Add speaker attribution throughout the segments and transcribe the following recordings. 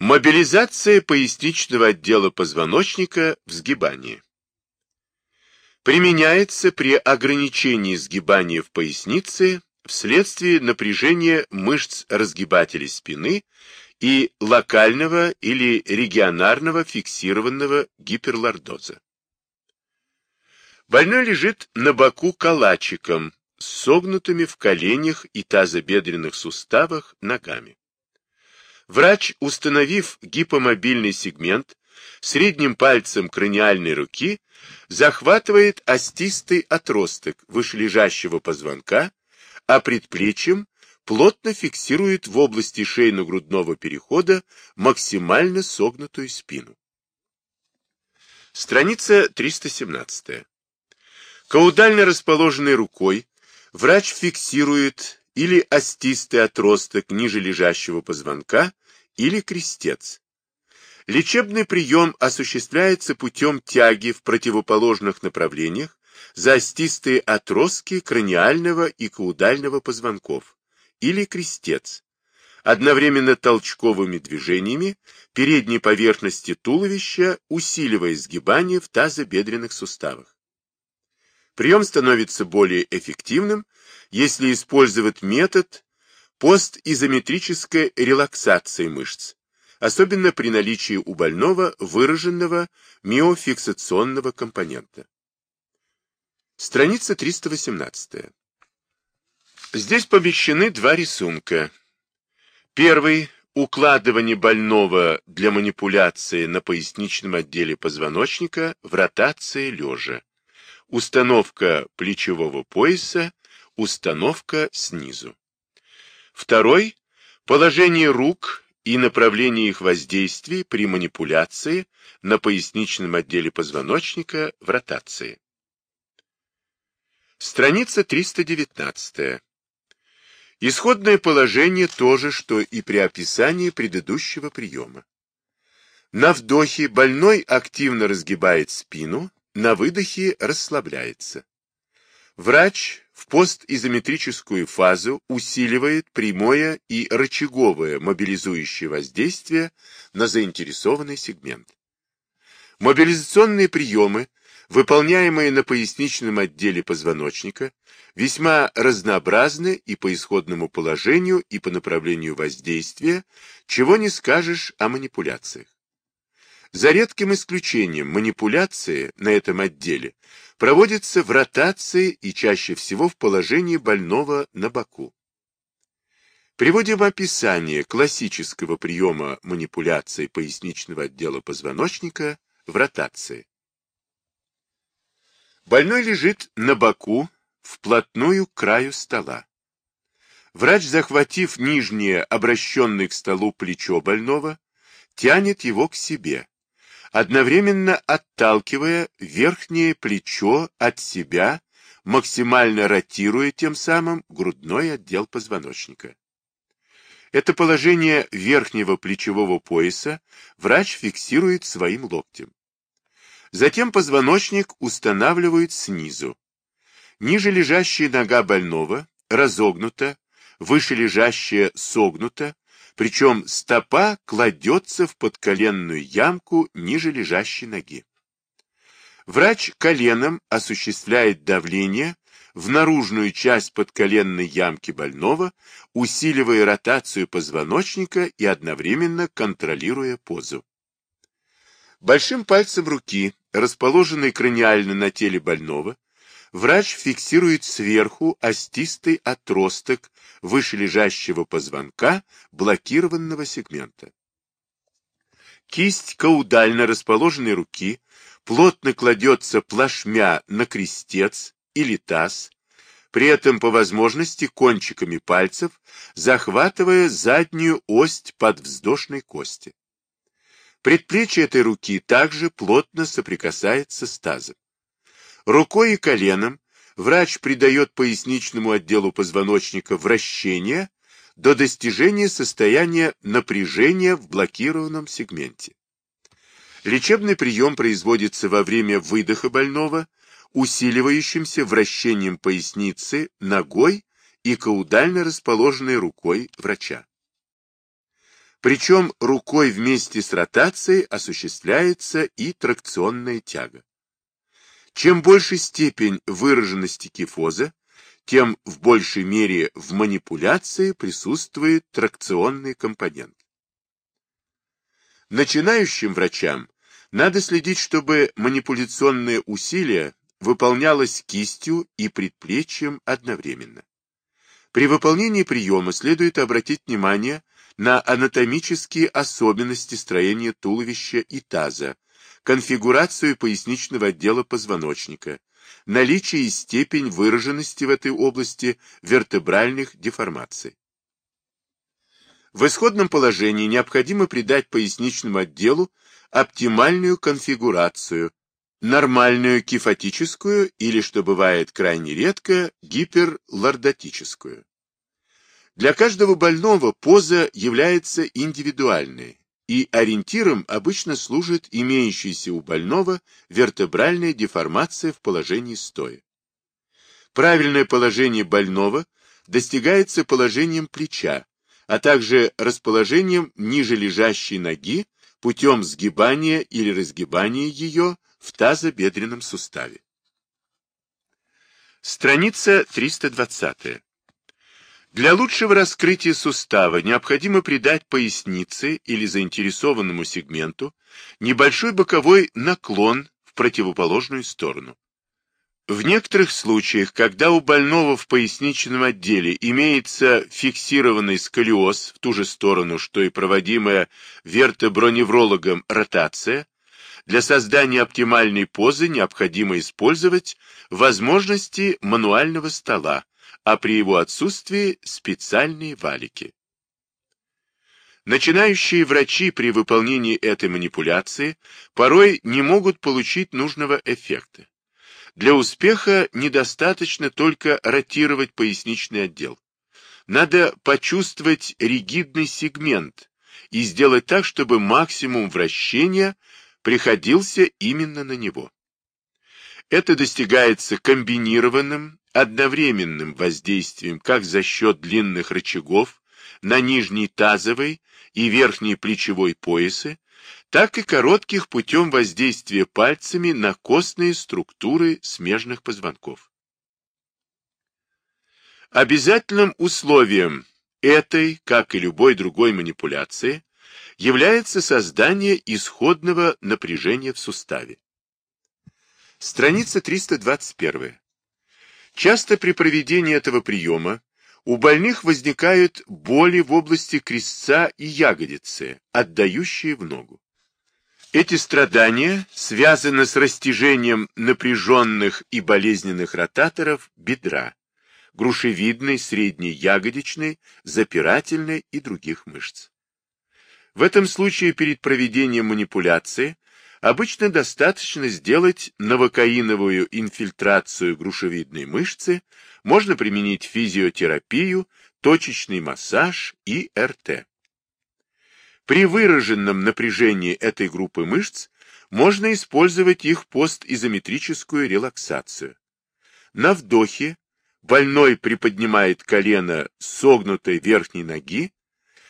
Speaker 1: Мобилизация поясничного отдела позвоночника в сгибании. Применяется при ограничении сгибания в пояснице вследствие напряжения мышц разгибателей спины и локального или регионарного фиксированного гиперлордоза. Больной лежит на боку калачиком, согнутыми в коленях и тазобедренных суставах ногами. Врач, установив гипомобильный сегмент, средним пальцем краниальной руки захватывает остистый отросток вышележащего позвонка, а предплечьем плотно фиксирует в области шейно-грудного перехода максимально согнутую спину. Страница 317. Каудально расположенной рукой врач фиксирует или остистый отросток ниже лежащего позвонка, или крестец. Лечебный прием осуществляется путем тяги в противоположных направлениях за остистые отростки краниального и каудального позвонков, или крестец, одновременно толчковыми движениями передней поверхности туловища, усиливая сгибание в тазобедренных суставах. Прием становится более эффективным, если использовать метод постизометрической релаксации мышц, особенно при наличии у больного выраженного миофиксационного компонента. Страница 318. Здесь помещены два рисунка. Первый – укладывание больного для манипуляции на поясничном отделе позвоночника в ротации лежа. Установка плечевого пояса, установка снизу. Второй – положение рук и направление их воздействия при манипуляции на поясничном отделе позвоночника в ротации. Страница 319. Исходное положение то же, что и при описании предыдущего приема. На вдохе больной активно разгибает спину, на выдохе расслабляется. Врач в постизометрическую фазу усиливает прямое и рычаговое мобилизующее воздействие на заинтересованный сегмент. Мобилизационные приемы, выполняемые на поясничном отделе позвоночника, весьма разнообразны и по исходному положению, и по направлению воздействия, чего не скажешь о манипуляциях. За редким исключением манипуляции на этом отделе проводятся в ротации и чаще всего в положении больного на боку. Приводим описание классического приема манипуляции поясничного отдела позвоночника в ротации. Больной лежит на боку, вплотную к краю стола. Врач, захватив нижнее, обращенное к столу плечо больного, тянет его к себе, одновременно отталкивая верхнее плечо от себя, максимально ротируя тем самым грудной отдел позвоночника. Это положение верхнего плечевого пояса врач фиксирует своим локтем. Затем позвоночник устанавливает снизу. Ниже лежащая нога больного разогнута, выше лежащая согнута, причем стопа кладется в подколенную ямку ниже лежащей ноги. Врач коленом осуществляет давление в наружную часть подколенной ямки больного, усиливая ротацию позвоночника и одновременно контролируя позу. Большим пальцем руки, расположенной краниально на теле больного, врач фиксирует сверху остистый отросток вышележащего позвонка блокированного сегмента. Кисть каудально расположенной руки плотно кладется плашмя на крестец или таз, при этом по возможности кончиками пальцев захватывая заднюю ось подвздошной кости. Предплечье этой руки также плотно соприкасается с тазом. Рукой и коленом врач придает поясничному отделу позвоночника вращение до достижения состояния напряжения в блокированном сегменте. Лечебный прием производится во время выдоха больного, усиливающимся вращением поясницы ногой и каудально расположенной рукой врача. Причем рукой вместе с ротацией осуществляется и тракционная тяга. Чем больше степень выраженности кифоза, тем в большей мере в манипуляции присутствует тракционный компонент. Начинающим врачам надо следить, чтобы манипуляционное усилие выполнялось кистью и предплечьем одновременно. При выполнении приема следует обратить внимание на анатомические особенности строения туловища и таза, конфигурацию поясничного отдела позвоночника, наличие и степень выраженности в этой области вертебральных деформаций. В исходном положении необходимо придать поясничному отделу оптимальную конфигурацию, нормальную кифотическую или, что бывает крайне редко, гиперлордотическую. Для каждого больного поза является индивидуальной, и ориентиром обычно служит имеющаяся у больного вертебральная деформация в положении стоя. Правильное положение больного достигается положением плеча, а также расположением ниже лежащей ноги путем сгибания или разгибания ее в тазобедренном суставе. Страница 320. Для лучшего раскрытия сустава необходимо придать пояснице или заинтересованному сегменту небольшой боковой наклон в противоположную сторону. В некоторых случаях, когда у больного в поясничном отделе имеется фиксированный сколиоз в ту же сторону, что и проводимая вертеброневрологом ротация, для создания оптимальной позы необходимо использовать возможности мануального стола, а при его отсутствии специальные валики. Начинающие врачи при выполнении этой манипуляции порой не могут получить нужного эффекта. Для успеха недостаточно только ротировать поясничный отдел. Надо почувствовать ригидный сегмент и сделать так, чтобы максимум вращения приходился именно на него. Это достигается комбинированным одновременным воздействием как за счет длинных рычагов на нижний тазовый и верхний плечевой поясы, так и коротких путем воздействия пальцами на костные структуры смежных позвонков. Обязательным условием этой, как и любой другой манипуляции, является создание исходного напряжения в суставе. Страница 321. Часто при проведении этого приема у больных возникают боли в области крестца и ягодицы, отдающие в ногу. Эти страдания связаны с растяжением напряженных и болезненных ротаторов бедра, грушевидной, средней ягодичной, запирательной и других мышц. В этом случае перед проведением манипуляции Обычно достаточно сделать новокаиновую инфильтрацию грушевидной мышцы, можно применить физиотерапию, точечный массаж и РТ. При выраженном напряжении этой группы мышц можно использовать их постизометрическую релаксацию. На вдохе больной приподнимает колено согнутой верхней ноги,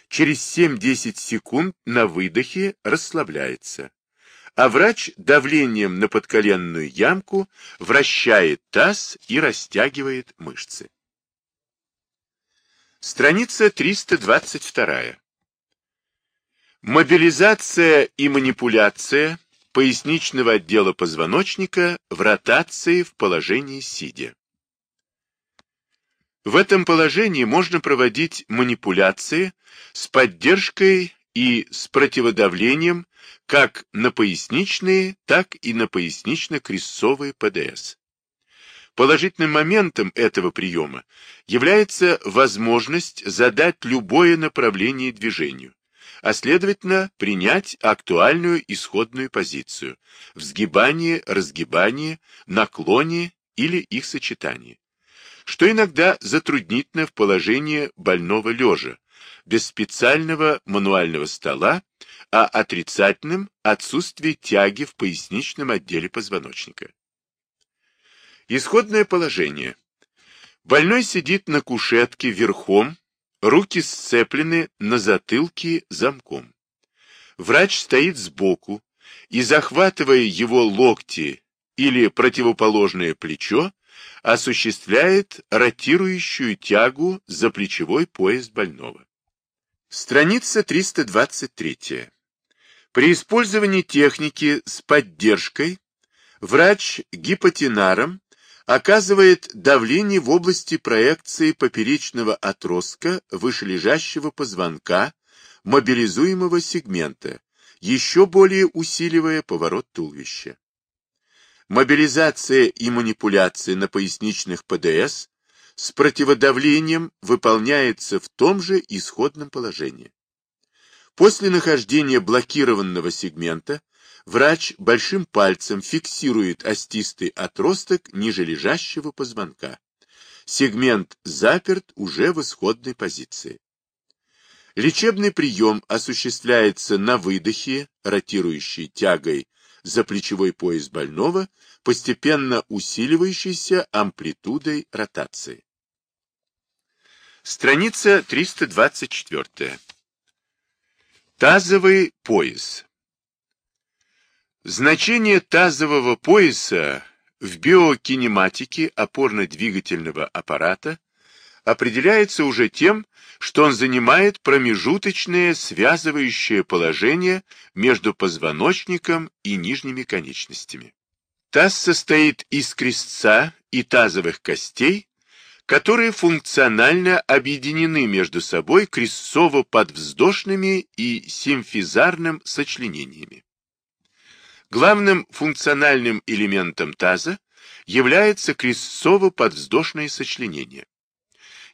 Speaker 1: через 7-10 секунд на выдохе расслабляется а врач давлением на подколенную ямку вращает таз и растягивает мышцы. Страница 322. Мобилизация и манипуляция поясничного отдела позвоночника в ротации в положении сидя. В этом положении можно проводить манипуляции с поддержкой и с противодавлением как на поясничные, так и на пояснично-крестцовые ПДС. Положительным моментом этого приема является возможность задать любое направление движению, а следовательно принять актуальную исходную позицию в сгибании, разгибании, наклоне или их сочетании, что иногда затруднительно в положении больного лежа, без специального мануального стола, а отрицательным – отсутствие тяги в поясничном отделе позвоночника. Исходное положение. Больной сидит на кушетке верхом, руки сцеплены на затылке замком. Врач стоит сбоку и, захватывая его локти или противоположное плечо, осуществляет ротирующую тягу за плечевой пояс больного. Страница 323. При использовании техники с поддержкой врач гипотенаром оказывает давление в области проекции поперечного отростка вышележащего позвонка мобилизуемого сегмента, еще более усиливая поворот туловища. Мобилизация и манипуляция на поясничных ПДС с противодавлением выполняется в том же исходном положении. После нахождения блокированного сегмента врач большим пальцем фиксирует остистый отросток ниже лежащего позвонка. Сегмент заперт уже в исходной позиции. Лечебный прием осуществляется на выдохе, ротирующей тягой за плечевой пояс больного, постепенно усиливающейся амплитудой ротации. Страница 324. Тазовый пояс. Значение тазового пояса в биокинематике опорно-двигательного аппарата определяется уже тем, что он занимает промежуточное связывающее положение между позвоночником и нижними конечностями. Таз состоит из крестца и тазовых костей, которые функционально объединены между собой крестцово-подвздошными и симфизарным сочленениями. Главным функциональным элементом таза является крестцово-подвздошное сочленение.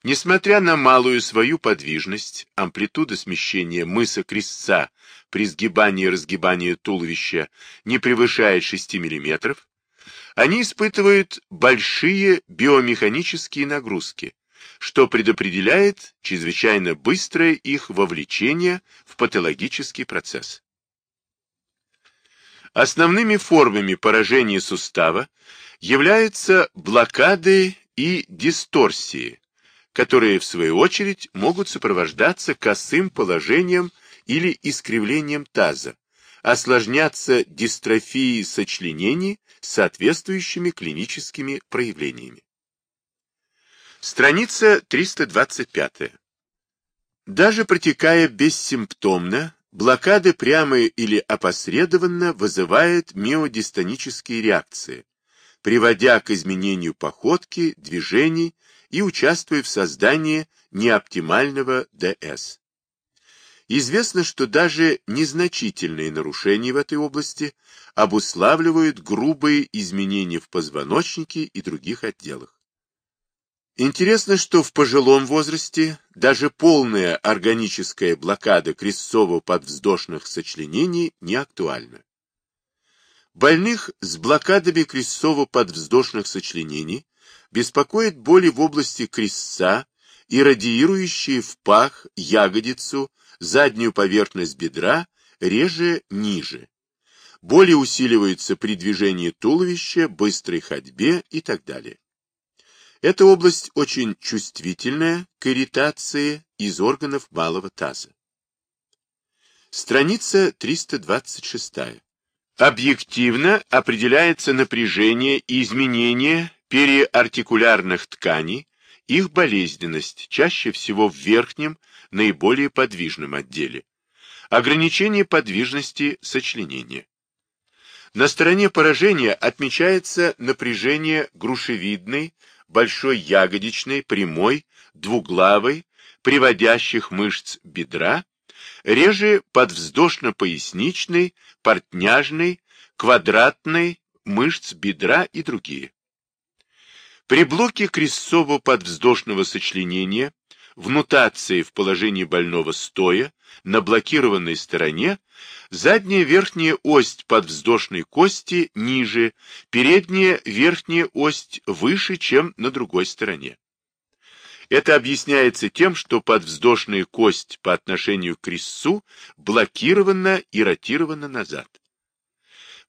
Speaker 1: Несмотря на малую свою подвижность, амплитуда смещения мыса крестца при сгибании и разгибании туловища не превышает 6 мм, они испытывают большие биомеханические нагрузки, что предопределяет чрезвычайно быстрое их вовлечение в патологический процесс. Основными формами поражения сустава являются блокады и дисторсии, которые, в свою очередь, могут сопровождаться косым положением или искривлением таза, осложняться дистрофией сочленений с соответствующими клиническими проявлениями. Страница 325. Даже протекая бессимптомно, блокады прямо или опосредованно вызывает миодистонические реакции, приводя к изменению походки, движений и участвуя в создании неоптимального ДС. Известно, что даже незначительные нарушения в этой области обуславливают грубые изменения в позвоночнике и других отделах. Интересно, что в пожилом возрасте даже полная органическая блокада крестцово-подвздошных сочленений не актуальна. Больных с блокадами крестцово-подвздошных сочленений беспокоит боли в области крестца и радиирующие в пах, ягодицу, заднюю поверхность бедра, реже ниже. Боли усиливаются при движении туловища, быстрой ходьбе и так далее. Эта область очень чувствительная к ирритации из органов малого таза. Страница 326. Объективно определяется напряжение и изменение периартикулярных тканей, их болезненность, чаще всего в верхнем, наиболее подвижном отделе. Ограничение подвижности сочленения. На стороне поражения отмечается напряжение грушевидной, большой ягодичной, прямой, двуглавой, приводящих мышц бедра, реже подвздошно-поясничной, портняжной, квадратной, мышц бедра и другие. При блоке крестцово-подвздошного сочленения в нутации в положении больного стоя на блокированной стороне задняя верхняя ось подвздошной кости ниже, передняя верхняя ось выше, чем на другой стороне. Это объясняется тем, что подвздошная кость по отношению к крестцу блокирована и ротирована назад.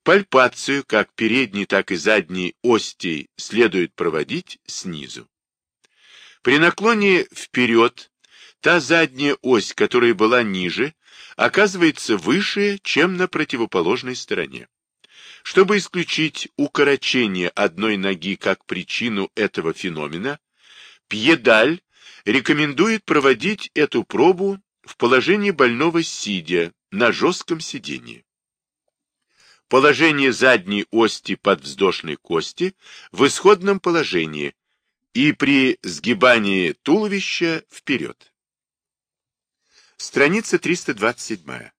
Speaker 1: Пальпацию как передней, так и задней остей следует проводить снизу. При наклоне вперед та задняя ось, которая была ниже, оказывается выше, чем на противоположной стороне. Чтобы исключить укорочение одной ноги как причину этого феномена, Пьедаль рекомендует проводить эту пробу в положении больного сидя на жестком сидении. Положение задней ости подвздошной кости в исходном положении и при сгибании туловища вперед. Страница 327.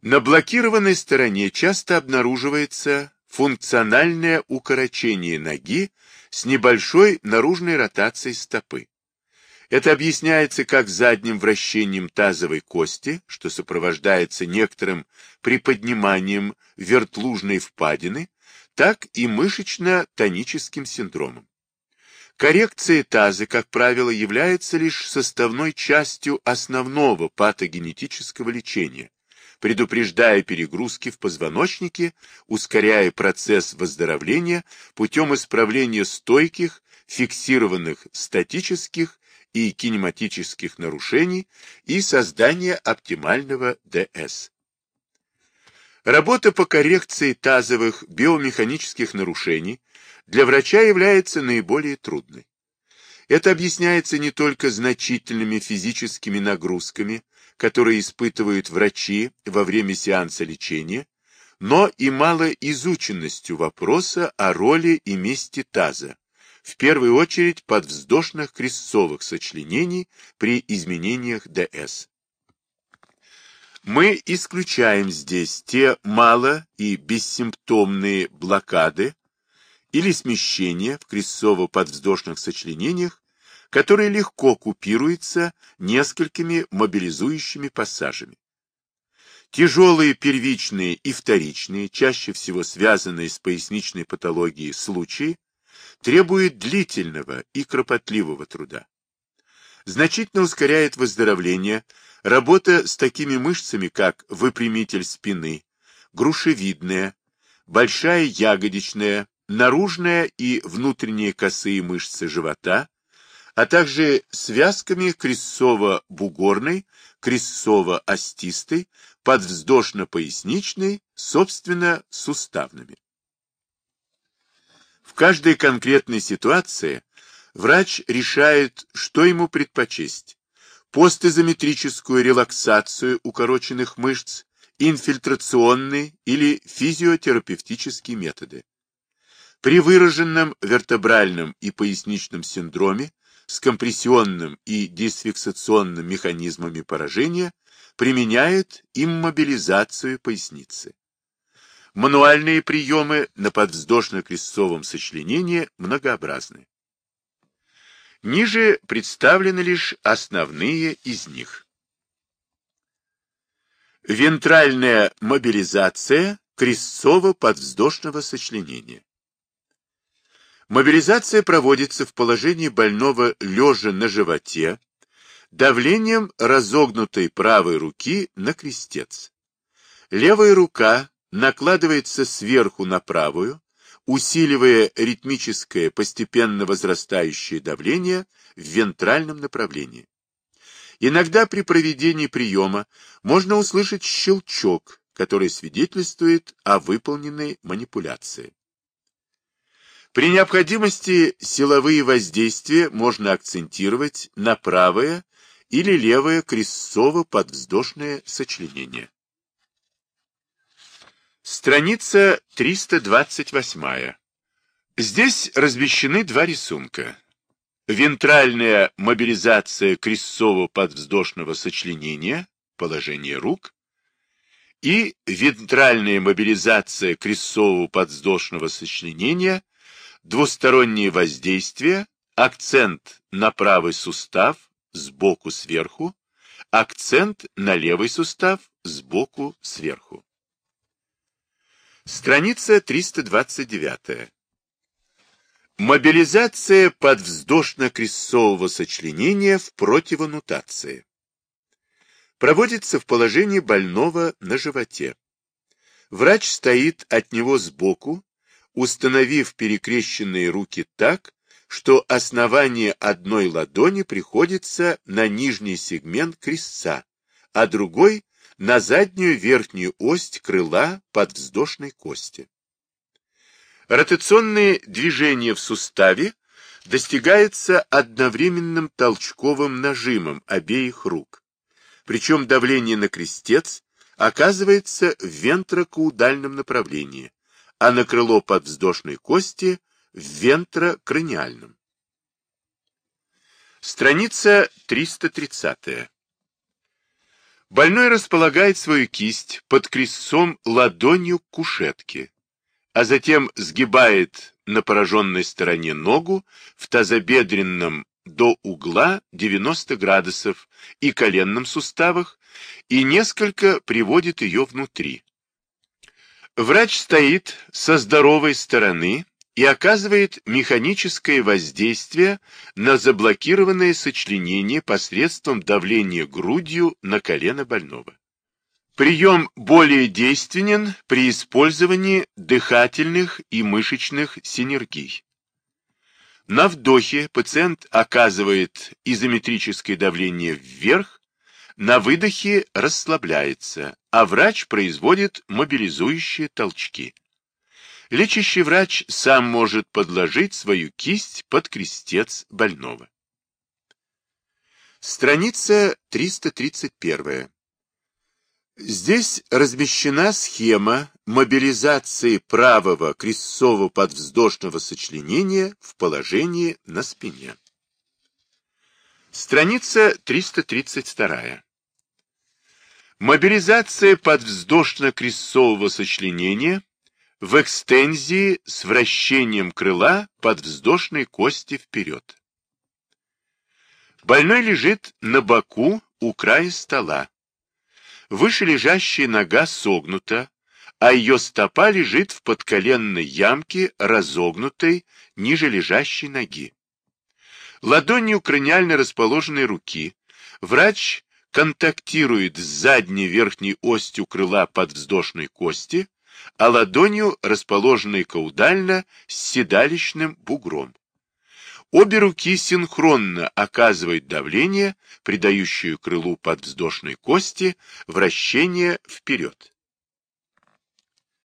Speaker 1: На блокированной стороне часто обнаруживается функциональное укорочение ноги с небольшой наружной ротацией стопы. Это объясняется как задним вращением тазовой кости, что сопровождается некоторым приподниманием вертлужной впадины, так и мышечно-тоническим синдромом. Коррекция таза, как правило, является лишь составной частью основного патогенетического лечения, предупреждая перегрузки в позвоночнике, ускоряя процесс выздоровления путем исправления стойких, фиксированных статических и кинематических нарушений и создания оптимального ДС. Работа по коррекции тазовых биомеханических нарушений для врача является наиболее трудной. Это объясняется не только значительными физическими нагрузками, которые испытывают врачи во время сеанса лечения, но и малоизученностью вопроса о роли и месте таза, в первую очередь подвздошных крестцовых сочленений при изменениях ДС. Мы исключаем здесь те мало- и бессимптомные блокады или смещения в крестцово-подвздошных сочленениях, которые легко купируются несколькими мобилизующими пассажами. Тяжелые первичные и вторичные, чаще всего связанные с поясничной патологией случаи, требуют длительного и кропотливого труда. Значительно ускоряет выздоровление работа с такими мышцами, как выпрямитель спины, грушевидная, большая ягодичная, наружная и внутренние косые мышцы живота, а также связками крестцово-бугорной, крестцово-остистой, подвздошно-поясничной, собственно, суставными. В каждой конкретной ситуации врач решает, что ему предпочесть – постизометрическую релаксацию укороченных мышц, инфильтрационные или физиотерапевтические методы. При выраженном вертебральном и поясничном синдроме с компрессионным и дисфиксационным механизмами поражения применяют иммобилизацию поясницы. Мануальные приемы на подвздошно-крестцовом сочленении многообразны. Ниже представлены лишь основные из них. Вентральная мобилизация крестцово-подвздошного сочленения. Мобилизация проводится в положении больного лежа на животе, давлением разогнутой правой руки на крестец. Левая рука накладывается сверху на правую, усиливая ритмическое постепенно возрастающее давление в вентральном направлении. Иногда при проведении приема можно услышать щелчок, который свидетельствует о выполненной манипуляции. При необходимости силовые воздействия можно акцентировать на правое или левое крестцово-подвздошное сочленение. Страница 328. Здесь размещены два рисунка. Вентральная мобилизация крестцово-подвздошного сочленения, положение рук, и вентральная мобилизация крестцово-подвздошного сочленения, двустороннее воздействие, акцент на правый сустав сбоку сверху, акцент на левый сустав сбоку сверху. Страница 329. Мобилизация подвздошно-крестцового сочленения в противонутации. Проводится в положении больного на животе. Врач стоит от него сбоку установив перекрещенные руки так, что основание одной ладони приходится на нижний сегмент крестца, а другой на заднюю верхнюю ось крыла подвздошной кости. Ротационные движения в суставе достигаются одновременным толчковым нажимом обеих рук, причем давление на крестец оказывается в вентрокаудальном направлении, а на крыло подвздошной кости в вентрокраниальном. Страница 330. Больной располагает свою кисть под крестцом ладонью к кушетке, а затем сгибает на пораженной стороне ногу в тазобедренном до угла 90 градусов и коленном суставах и несколько приводит ее внутри. Врач стоит со здоровой стороны и оказывает механическое воздействие на заблокированное сочленение посредством давления грудью на колено больного. Прием более действенен при использовании дыхательных и мышечных синергий. На вдохе пациент оказывает изометрическое давление вверх, на выдохе расслабляется, а врач производит мобилизующие толчки. Лечащий врач сам может подложить свою кисть под крестец больного. Страница 331. Здесь размещена схема мобилизации правого крестцово-подвздошного сочленения в положении на спине. Страница 332. Мобилизация подвздошно-крестцового сочленения в экстензии с вращением крыла подвздошной кости вперед. Больной лежит на боку у края стола. Выше лежащая нога согнута, а ее стопа лежит в подколенной ямке, разогнутой ниже лежащей ноги. Ладонью краниально расположенной руки врач контактирует с задней верхней остью крыла подвздошной кости, а ладонью, расположенной каудально, с седалищным бугром. Обе руки синхронно оказывают давление, придающее крылу подвздошной кости вращение вперед.